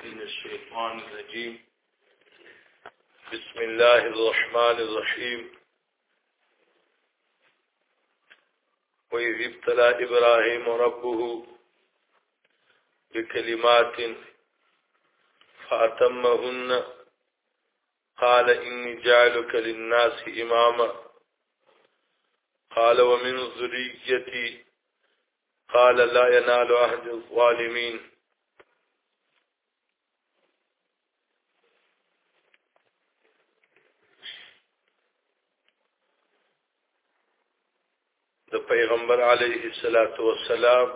الشيطان الرجيم بسم الله الرحمن الرحيم وإذ ابتلى إبراهيم ربه بكلمات فأتمهن قال إني جعلك للناس إماما قال ومن ذريتي قال لا ينال عهد الظالمين د پیغمبر علیه الصلاۃ والسلام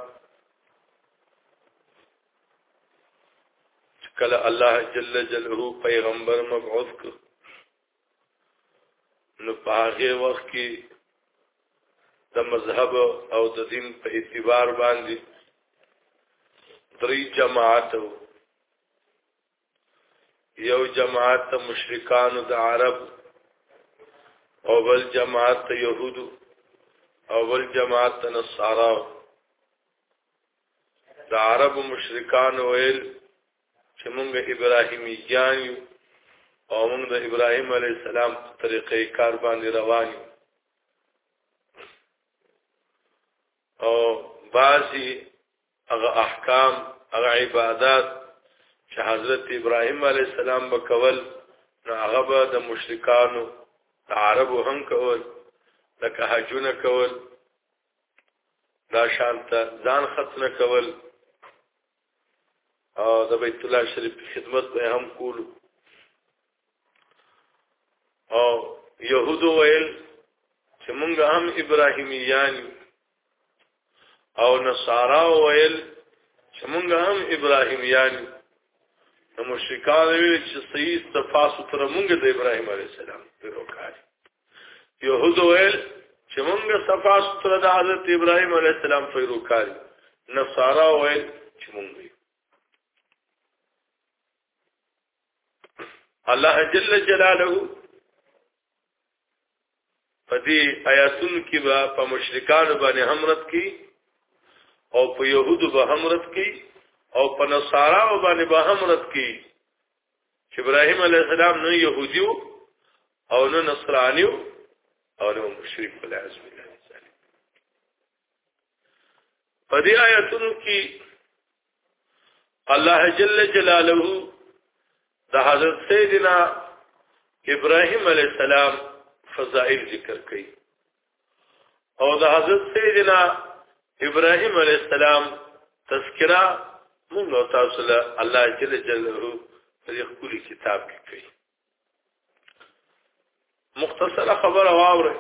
کله الله جل جلاله پیغمبر مبعوث ک نو په هغه وخت کې د مذهب او د دین په اعتبار باندې درې جماعت یو جماعت د مشرکانو د عرب او بل جماعت د يهودو او بل جماعت د نصارا د عرب مشرکان ویل چې موږ ابراهیمی جان یو او موږ د ابراهیم علی السلام په طریقې کار باندې روان یو او بعضی هغه احکام هغه عبادت چې حضرت ابراهیم علی السلام وکول نو هغه به د مشرکانو د عربو هم کول لکه حجونه کول دا شانته ځان ختنه کول او د بیت الله شریف خدمت به هم کول او يهودو ویل چې موږ هم ابراهیمیان او نصارا ویل چې موږ هم ابراهیمیان نو مشرکان ویل چې سید تفاسو تر موږ د ابراهیم علی السلام پروکاري يهود ویل چې موږ صفا ستر د حضرت ابراهيم عليه السلام فیروکاري نصارا ویل چې موږ الله جل جلاله په دې آیاتونو کې به په مشرکانو باندې همرت کی او په يهودو به همرت کی او په نصارا باندې به همرت کی چې ابراهيم عليه السلام نو يهوديو او نو نصرانيو او نو مشرک ولا عزم الله ظالم په دې آیاتونو کې الله جل جلاله د حضرت سیدنا ابراهيم عليه السلام فضائل ذکر کړي او د حضرت سیدنا ابراهيم عليه السلام تذکرہ موږ او تاسو له الله جل جلاله په خپل کتاب کې کوي مختصره خبره واوره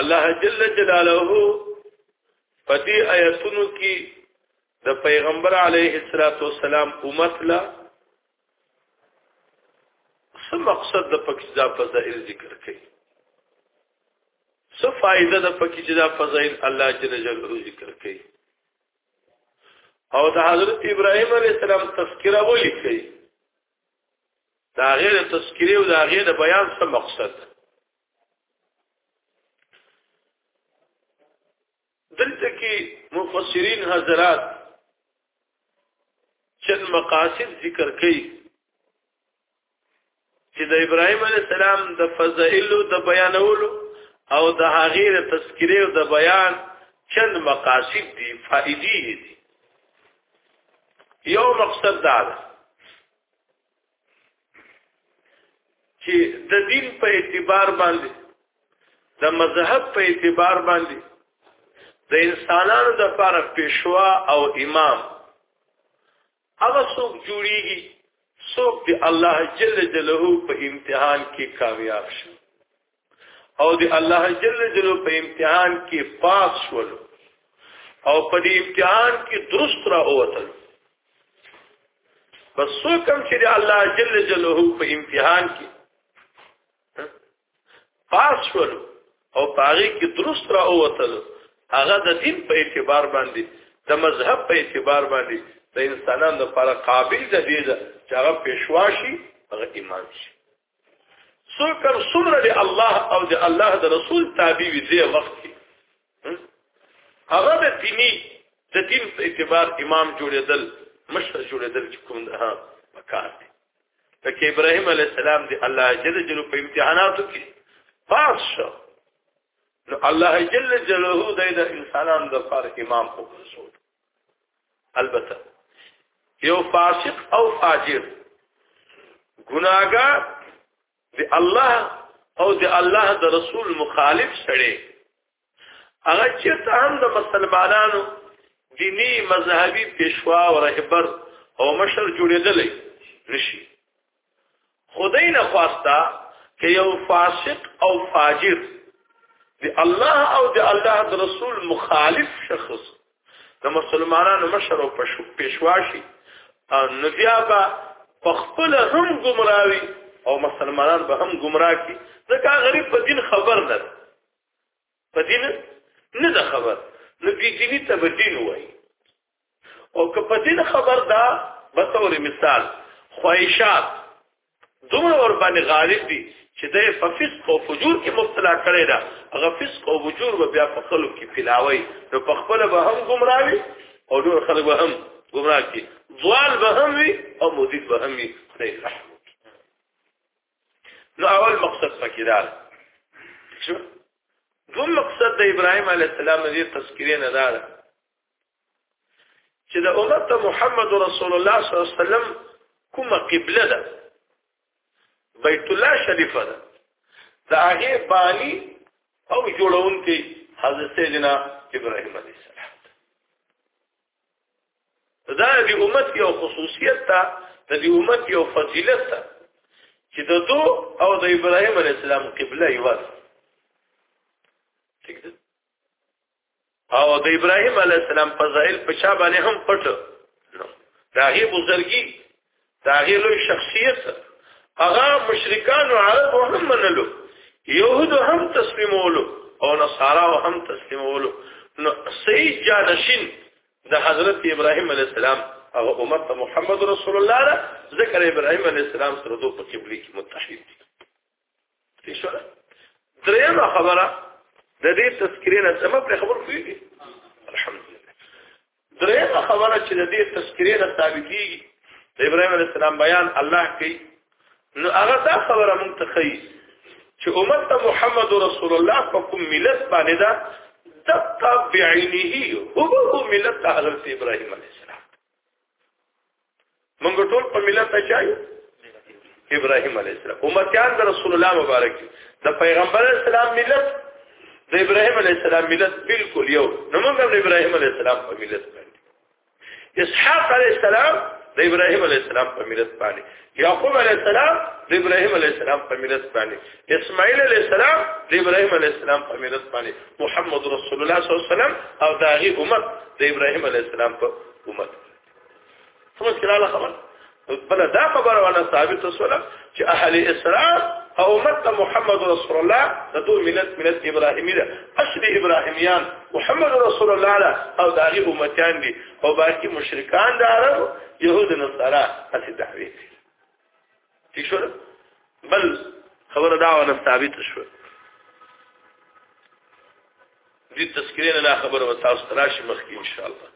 الله جل جلاله په دې آیتونو کې د پیغمبر علیه الصلاۃ والسلام امت لا څه مقصد د پکې دا فضائل ذکر کړي څه فائدہ د پکې چې دا فضائل الله جل جلاله ذکر کړي او د حضرت ابراهيم عليه السلام تذکرہ ولي کوي دا غیر تذکرې او دا غیر بیان څه مقصد دلته کې مفسرین حضرات چند مقاصد ذکر کړي چې د ابراهيم عليه السلام د فضائل د بیانولو او د هغې د تذکره او د بیان چند مقاصد دي فائدې دي یو مقصد دا ده چې د دین په اعتبار باندې د مذهب په اعتبار باندې د انسانانو د لپاره پېشوا او امام هغه څوک جوړیږي څوک دی الله جل جلاله په امتحان کې کامیاب شي او د الله جل جلاله په امتحان کې پاس شول او په دې امتحان کې درست را اوتل بس څو کم چې د الله جل جلاله په امتحان کې پاس شول او پاره کې درست را اوتل هغه د دین په اعتبار باندې د مذهب په اعتبار باندې د انسانانو لپاره قابل ده دی چې هغه پېښواشي هغه ایمان شي څوک هم څومره د الله او د الله د رسول تابع وي زه وخت کې هغه د دیني د دین په اعتبار امام جوړېدل مشر جوړېدل چې کوم ده پکار دي لکه ابراهيم عليه السلام دی الله جل جلاله په امتحاناتو کې پاس شو نو الله جل جلاله د انسانانو د فار امام وګرځول البته یو فاسق او فاجر ګناګار دی الله او دی الله د رسول مخالف سره هغه چې هم د مسلمانانو دینی مذهبي پیشوا او رهبر او مشر جوړېدلې نشي خدای نه خواستا چې یو فاسق او فاجر دی الله او دی الله د رسول مخالف شخص د مسلمانانو مشر او پښواشي نو بیا به په خپل هم گمراوي او مسلمانان به هم گمراه کی ځکه غریب په دین خبر نه په دین نه ده خبر نو بی دینی ته به دین وای او که په دین خبر دا به تور مثال خواهشات دومره ور باندې غالب دي چې د فسق او فجور کې مبتلا کړي دا هغه فسق او فجور به بیا په خلکو کې پلاوي نو په خپل به هم گمراوي او نور خلک به هم گمراه کی ضوال به هم وي او مزید به هم وي خدای رحم نو اول مقصد پکې دا شو دوم مقصد د ابراهيم عليه السلام د تذکرې نه دا چې د امت محمد رسول الله صلی الله علیه وسلم کومه قبله ده بیت الله شریف ده دا هغه بانی او جوړون کې حضرت سیدنا ابراهيم عليه السلام دا د امت یو خصوصیت ده د دې امت یو فضیلت ده چې د دو او د ابراهیم علی السلام قبله یو ده ٹھیک ده او د ابراهیم علی السلام فضایل په چا باندې هم پټ نو دا هی بزرګي دا غي لوی شخصیت هغه مشرکان او عرب هم منلو يهود هم تسلیمولو او نصارا هم تسلیمولو نو سید جانشین د حضرت ابراهیم علی السلام او امت محمد رسول الله ذکر ابراهیم علی السلام سره دوه په قبله کې متحد دي درېمه خبره د دې تذکرې نه زموږ په خبر کوي الحمدلله درېمه خبره چې د دې تذکرې نه ثابتېږي د ابراهيم عليه السلام بیان الله کوي نو هغه دا خبره مونږ ته کوي چې امت محمد رسول الله په کوم ملت باندې دا دقه بعینه هو هو ملت حضرت ابراهيم عليه السلام موږ ټول په ملت اچایو ابراهيم عليه السلام امتيان د رسول الله مبارک د پیغمبر اسلام ملت د ابراهيم عليه السلام ملت بالکل یو نو موږ د ابراهيم عليه السلام په ملت باندې اسحاق عليه السلام د ابراهيم عليه السلام په ملت باندې یعقوب علی السلام د ابراهیم علی السلام په میراث باندې اسماعیل علی السلام د ابراهیم علی السلام په میراث باندې محمد رسول الله صلی الله علیه وسلم او داغي امت د ابراهیم علی السلام په امت څه کړه خبر بل دا خبره ولا ثابت وسله چې اهل اسلام او امت محمد رسول الله د دوه ملت ملت ابراهیمی ده اصل ابراهیمیان محمد رسول الله ده او داغي امتیان دي او باقی مشرکان د عرب يهود نصارا هڅه دعوی کوي ٹھیک شو بل خبره دا ونه ثابت شو دې تذکرې نه خبره وتاوس تراشي مخکې ان شاء الله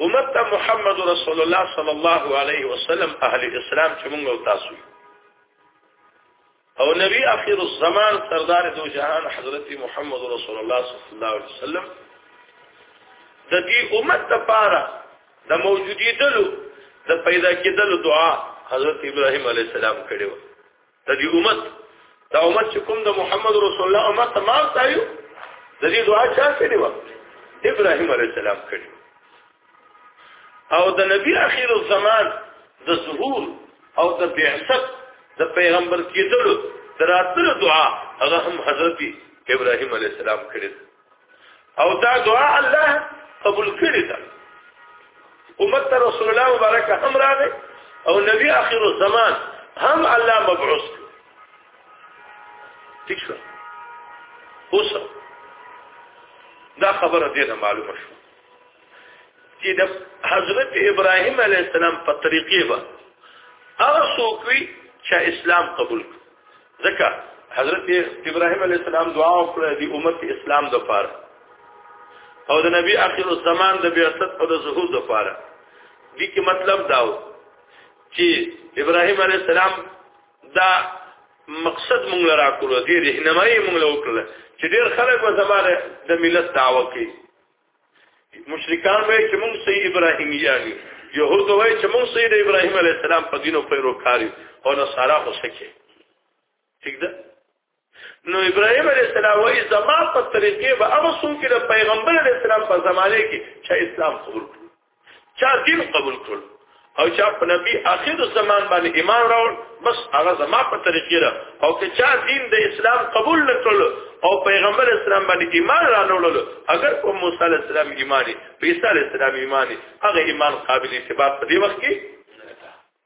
امت محمد رسول الله صلی الله علیه وسلم اهل اسلام چې موږ او تاسو او نبی اخر الزمان سردار دو جهان حضرت محمد رسول الله صلی الله علیه وسلم د دې امت لپاره د موجودیدلو د پیدا کېدلو دعا حضرت ابراهيم عليه السلام کړو د دې امت دا امت چې کوم د محمد رسول الله امت ما تایو د دې دعا چا کړې و ابراهيم عليه السلام کړې او د نبی اخیر الزمان د ظهور او د بعثت د پیغمبر کېدلو دراتله دعا هغه هم حضرت ابراهيم عليه السلام کړې او دا دعا الله قبول کړی ده امت ته رسول الله مبارک هم راغی او نبی اخر الزمان هم الله مبعوث ٹھیک شو اوس دا خبره دې نه معلومه شو چې د حضرت ابراهيم عليه السلام په طریقې به هغه څوک وي چې اسلام قبول کړي ځکه حضرت ابراهيم عليه السلام دعا وکړه د امت اسلام د پاره او د نبی اخر الزمان د بیاست او د ظهور د پاره دي کې مطلب داو چې ابراهيم عليه السلام دا مقصد مونږ را کړو دې رهنمایي مونږ وکړه چې ډېر خلک به زماره د ملت دعوه کوي مشرکان وای چې موږ سید ابراهیم یانو يهود وای چې موږ سید ابراهیم علی السلام په دینو پیرو کاری او نصارا خو سکه ٹھیک ده نو ابراهیم علی السلام وای زما په طریقې به هغه څوک چې پیغمبر علی السلام په زمانه کې چې اسلام قبول کړ چا دین قبول کړ او چا په نبی اخر زمان باندې ایمان راوړ بس هغه زما په طریقې را او که چا دین د اسلام قبول نکړ او پیغمبر اسلام باندې ایمان را نوړل اگر په موسی علی السلام ایمان په عیسی علی السلام ایمان هغه ایمان قابل اعتبار په دې وخت کې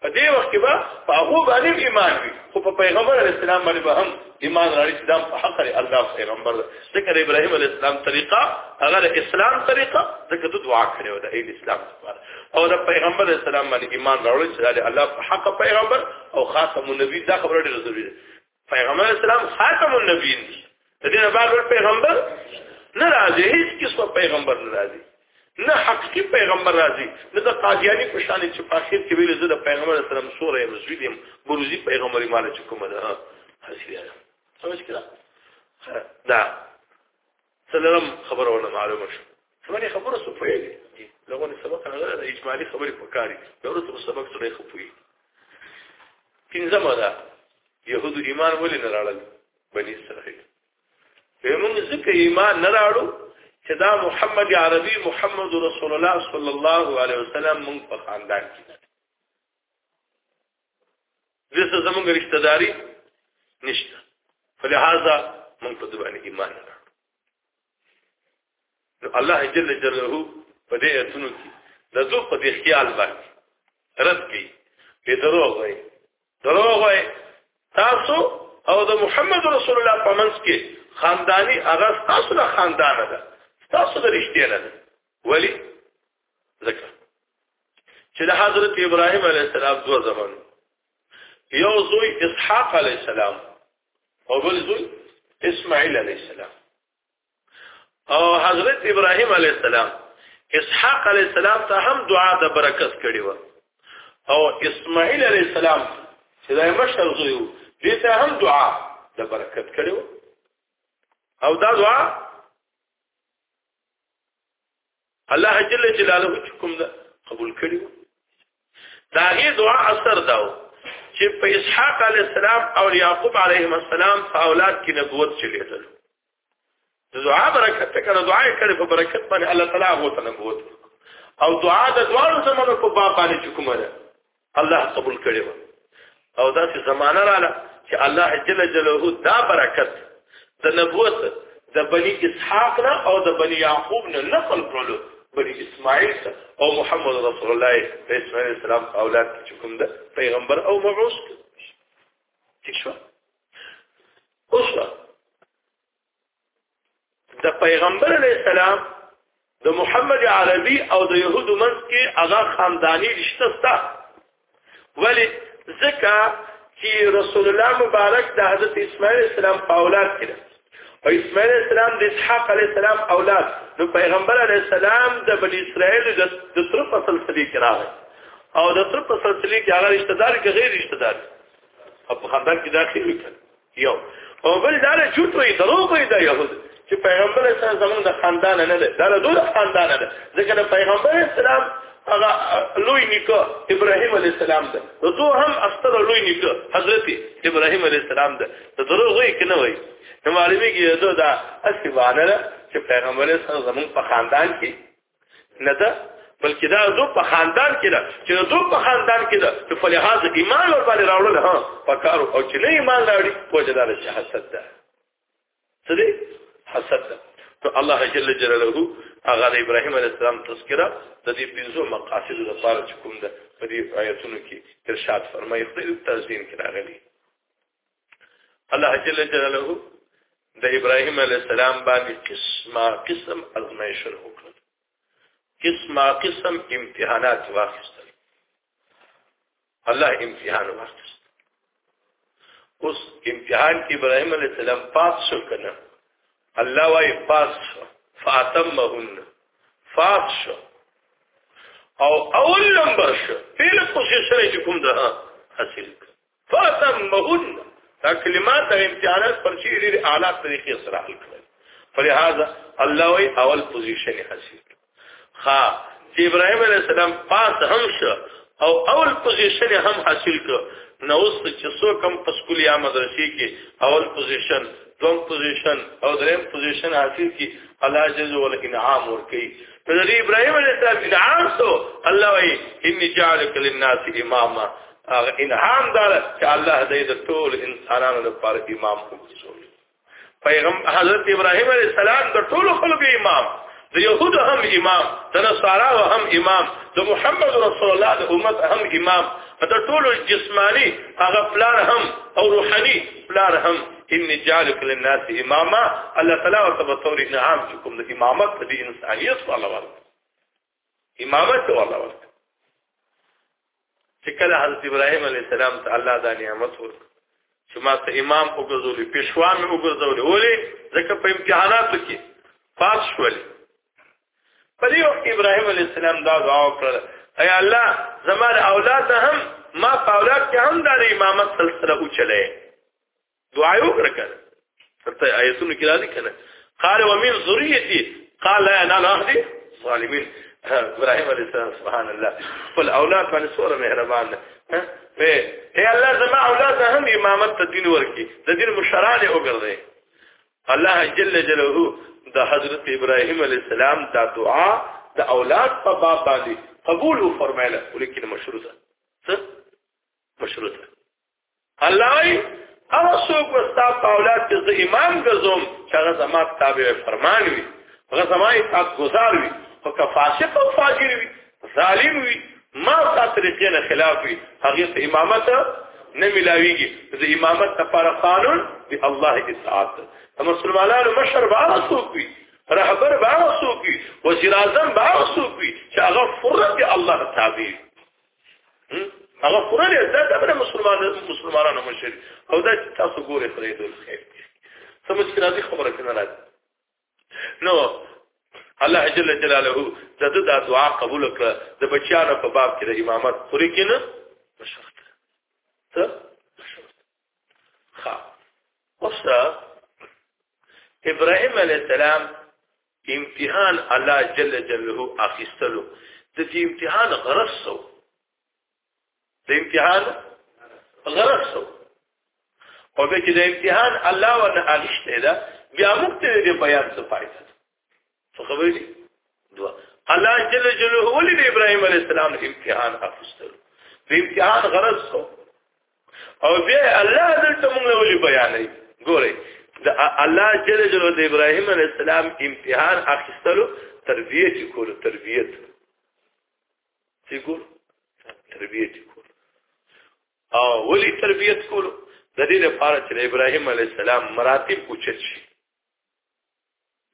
په دې وخت کې به په هغه باندې ایمان وي خو په پیغمبر علی السلام باندې به هم ایمان راړي چې دا په حق لري الله پیغمبر ذکر ابراهيم علی السلام طریقه هغه اسلام طریقه ذکر د دعا کړې و د اسلام لپاره او د پیغمبر علی السلام باندې ایمان راړي چې الله په حق پیغمبر او خاتم النبی دا خبره ډېره ضروري ده پیغمبر اسلام خاتم النبیین دی د دې نه بعد پیغمبر نه راځي هیڅ کیسه پیغمبر نه راځي نه حقيقي پیغمبر راځي نه د قادیانی په شان چې په اخر کې ویل زه د پیغمبر اسلام سوره یم زوی دیم بروزي پیغمبري مال چې کومه ده حسیه سمجھ کړه دا څلورم خبره ونه معلومه شو څومره خبره سو په یوه دي لغون سبق نه ده اجمالی خبرې پکاري دورته سبق سره خو پوي پنځمه ده يهودو ایمان ولې نه راړل بني اسرائيل موږ ځکه ایمان نه راړو چې دا محمد عربي محمد رسول الله صلی الله علیه وسلم موږ په خاندان کې دې سره زموږ رشتہ داری نشته فلهذا موږ په دې باندې ایمان نه نو الله جل جلاله په دې اتونو کې د دو په دې خیال باندې رد کړي په دروغ وي دروغ وي تاسو او د محمد رسول الله په منځ کې خاندانی هغه تاسو نه خاندان ده تاسو د رښتیا نه ده ولی ځکه چې د حضرت ابراهيم عليه السلام دوه زمن یو زوی اسحاق عليه السلام او بل زوی اسماعیل عليه السلام او حضرت ابراهيم عليه السلام اسحاق عليه السلام ته هم دعا د برکت کړې و او اسماعیل عليه السلام چې د مشر زوی و دې ته هم دعا د برکت کړې و او دا دعا الله جل جلاله حکم ده قبول کړی دا هي دعا اثر داو چې په اسحاق علی السلام او یعقوب علیهم السلام په اولاد کې نبوت چلیدل دعا برکت ته کنه دعا یې کړې په برکت باندې الله تعالی هغه ته نبوت او دعا د دوه زمونږ په باب باندې کومه ده الله قبول کړي و او دا چې زمانہ رااله چې الله جل جلاله دا برکت د نبوت د بني اسحاق نه او د بني يعقوب نه نقل کړلو بني اسماعیل او محمد رسول الله علیه السلام اولاد چې کوم ده پیغمبر او مبعوث ٹھیک شو اوس د پیغمبر علی السلام د محمد عربي او د يهودو منځ کې هغه خاندانی رشتہ ستا ولی ځکه چې رسول الله مبارک د حضرت اسماعیل السلام په اولاد کې او اسماعیل السلام د اسحاق علی السلام اولاد نو پیغمبر علی السلام د بنی اسرائیل د تر په سلسله کې راغی او د تر په سلسله کې هغه رشتہ دار کې غیر رشتہ دار په خاندان کې داخل وکړ یو او بل دا له جوت وي دروغ وي دا يهود چې پیغمبر اسلام زمونږ د خاندان نه ده دا له دوه خاندان نه ده ځکه د پیغمبر اسلام هغه لوی نیکه ابراهيم عليه السلام ده نو دوه هم اختر لوی نیکه حضرت ابراهيم عليه السلام ده ته دروغ وي کنه وي نو معلومي کې دا اصلي وانه چې پیغمبر اسلام زمونږ په خاندان کې نه ده بلکې دا زو په خاندان کې ده چې زو په خاندان کې ده چې په لحاظ ایمان ور باندې راوړل ها پکارو او چې نه ایمان راوړي وجه دار شي حسد ده څه دي حسد ده نو الله جل جلاله هغه د ابراهيم عليه السلام تذکرہ د دې پنځو مقاصد لپاره چې کوم ده په دې آیتونو کې ارشاد فرمایي خپل تنظیم کې راغلي الله جل جلاله د ابراهيم عليه السلام باندې قسمه قسم ازمایښل وکړل قسمه قسم امتحانات واخیستل الله امتحان واخیست اوس امتحان کې ابراهيم عليه السلام پاس شو کنه الله وايي پاس شو فاتمهن فاس شو او اول نمبر شو پیل کوشش سره چې کوم ده حاصل فتمهن دا کلمات او امتحانات پر شي ډېر اعلی طریقې سره حل کړل فلهذا الله وی اول پوزیشن حاصل ها چې ابراهيم عليه السلام پاس هم شو او اول پوزیشن هم حاصل کړ نو اوس چې څو کم په سکول یا مدرسې کې اول پوزیشن دوم پوزیشن او دریم پوزیشن حاصل کی الله جل و علا انعام ورکی نبی ابراهيم عليه السلام انعام سو الله وی ان جعلک للناس اماما هغه انعام دار چې الله دې د ټول انسانانو لپاره امام وګرځول پیغام حضرت ابراهیم علیه السلام د ټول خلکو امام د يهود هم امام د نصارا هم امام د محمد رسول الله د امت هم امام د ټول جسمانی هغه پلان هم او روحاني پلان هم ان جالک للناس اماما الله تعالی او تبتور انعام کوم د امامت د انسانيت والله امامت والله ورته چې کله حضرت ابراهيم عليه السلام ته الله دا نعمت ورک چې ما ته امام وګرځولې پښوا مې وګرځولې ولې ځکه په امتحاناتو کې پاس شولې په دې وخت ابراهيم عليه السلام دا دعا وکړه اي الله زموږ اولاد هم ما په اولاد کې هم د امامت سلسله وچلې دعا یو کړه کنه حتى آیتونو کې راځي کنه قال ومن ذريتي قال لا انا اهدي ظالمين ابراهيم عليه السلام سبحان الله خپل اولاد باندې سوره مهربان ده اے الله زما اولاد هم امامت ته دین ورکی د دین مشران وګرځي الله جل جلاله د حضرت ابراهيم عليه السلام دا دعا د اولاد په باب باندې قبول فرمایله ولیکن مشروطه څه مشروطه الله ای هغه څوک وستا په اولاد کې زه امام ګرځوم چې هغه زما تابع فرمان وي هغه زما اطاعت گزار وي او که فاسق او فاجر وي ظالم وي ما تا طریقې نه خلاف وي هغه ته امامت نه ملاويږي د امامت لپاره قانون دی الله اطاعت هم مسلمانانو مشر به هغه څوک وي رهبر به هغه څوک وي وزیر اعظم به هغه څوک وي چې هغه فرض دی الله تابع هغه قران یې دا د مسلمانانو مسلمانانو مشر او دا چې تاسو ګوري پرې دوی خیر څه مشکل راځي خبره کنه راځي نو الله جل جلاله د دې د دعا قبول کړ د بچیانو په باب کې د امامت خوري کینه مشرت ته مشرت ها اوس ابراهيم عليه السلام امتحان الله جل جلاله اخیستلو د دې امتحان غرض سو د امتحان غرض سو او به چې د امتحان الله ورنه اخیسته ده بیا موږ ته دې بیان څه پایته څه خبرې دي دوا الله جل جلاله ولې د ابراهيم عليه السلام امتحان اخیستلو د امتحان غرض سو او بیا الله دلته موږ له ولي بیانوي ګوري د الله جل جلاله د ابراهيم عليه السلام امتحان اخیستلو تربیه چې کول تربیت چې کول تربیت کول او ولي تربیت کول د دې لپاره چې ابراهيم عليه السلام مراتب اوچت شي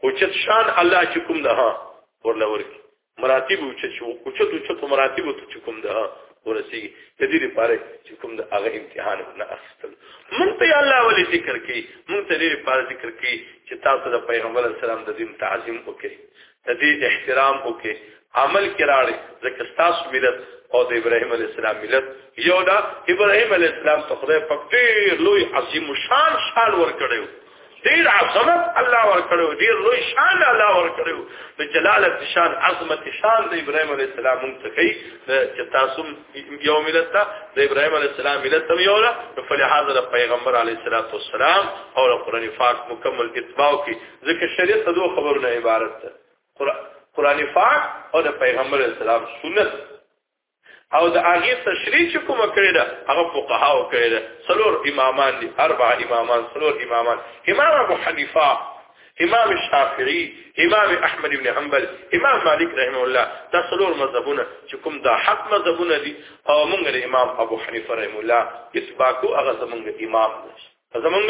او چې شان الله چې کوم ده ورله ورکی مراتب او چې او چې او چې مراتب ته چې کوم ده ورسی د دې لپاره چې کوم ده هغه امتحان نه اخستل مونږ ته الله ولې ذکر کوي مونږ ته دې لپاره ذکر کوي چې تاسو د پیغمبر اسلام د دین تعظیم وکړي د دې احترام وکړي عمل کراړي ځکه تاسو ملت او د ابراهيم عليه السلام ملت یو دا ابراهيم عليه السلام ته خدای په ډېر لوی عظیم شان شان ور کړو ډیر عظمت الله ورکړو ډیر لوی شان الله ورکړو د جلالت شان عظمت شان د ابراهيم عليه السلام منتقي چې تاسو یو ملت ته د ابراهيم عليه السلام ملت ته یو له فلهذا د پیغمبر عليه الصلاه والسلام او د قران پاک مکمل اتباع کی ځکه شریعت د دوه خبرونو عبارت ده قران پاک او د پیغمبر عليه السلام سنت او د هغه تشریح چې کومه کړې ده هغه فقها او کړې ده څلور امامان دي اربع امامان څلور امامان امام ابو حنیفه امام شافعی امام احمد ابن حنبل امام مالک رحمه الله دا څلور مذهبونه چې کوم دا حق مذهبونه دي او موږ امام ابو حنیفه رحمه الله اتباع کو هغه زمونږ امام دی زمونږ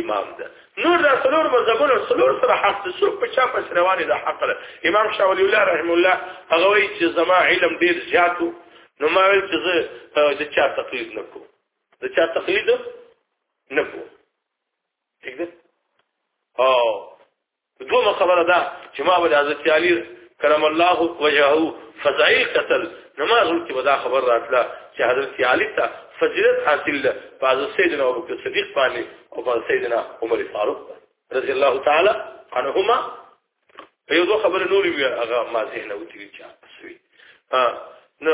امام ده نور دا څلور مذهبونه څلور سره حق دي څوک په چا پس رواني د حق ده امام شاه ولی الله رحم الله هغه وی چې زما علم ډیر زیاتو نو ما ویل چې زه د چا تقلید نه کوم د چا تقلید نه کوم ٹھیک ده او دومره خبره ده چې ما به حضرت علي کرم الله وجهه فضائل قتل نماز کې ودا خبر راتله چې حضرت علي ته فضیلت حاصل ده بعض سیدنا ابو بکر صدیق باندې او بعض سیدنا عمر فاروق رضی الله تعالی عنهما په یو خبره نورې هغه ما ذهن وتی چې اسوي نو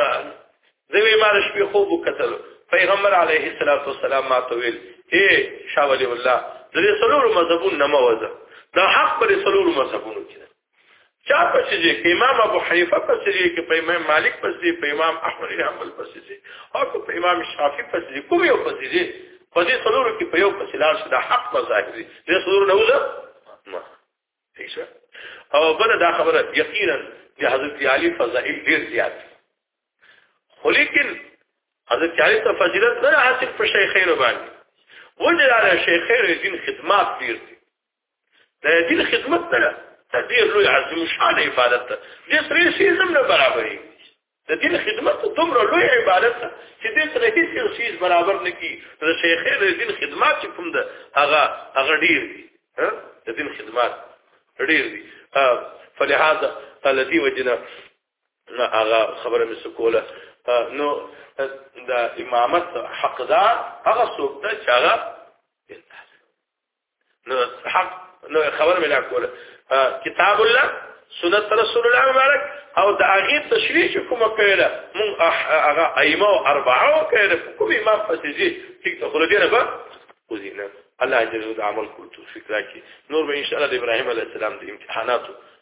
زوی ما د شپې خوب وکتل پیغمبر علیه الصلاۃ والسلام ما ته ویل اے شاولی الله د دې سلور مذهبون نه موزه دا حق پر سلور مذهبونو کې چا پسې چې امام ابو حنیفه پسې دی کې په امام مالک پسې دی په امام احمد بن حنبل پسې دی او په امام شافعی پسې دی کوم یو پسې دی په دې سلور کې په یو پسې لار شته حق مذاهب دی دې سلور نه وځه ما صحیح او بل دا خبره یقینا د حضرت علی فضائل ډیر زیات خو لیکن حضرت علی ته فضیلت نه حاصل په شیخین باندې وجه علی شیخین دین خدمات ډیر دي د دین خدمت نه ده ډیر لوی عظیم شان عبادت ده د سری سیزم نه برابرې د دین خدمت دومره لوی عبادت ده چې د سره هیڅ یو سیز برابر نه کی د شیخین د دین خدمات چې کوم ده هغه هغه ډیر دي د دین خدمات ډیر دي فلهذا الذي وجنا نه هغه خبره مې سکوله نو د امامت حقدار هغه څوک دی چې هغه نو حق نو خبر مې لا کوله کتاب الله سنت رسول الله مبارک او د هغه تشریح چې کومه کړه مون هغه ائمه او اربعه کړه کوم امام فسیجی چې ته خو دې نه به وزینه الله جل وعلا عمل کول توفیق راکړي نور به ان شاء الله د ابراهيم عليه السلام د امتحاناتو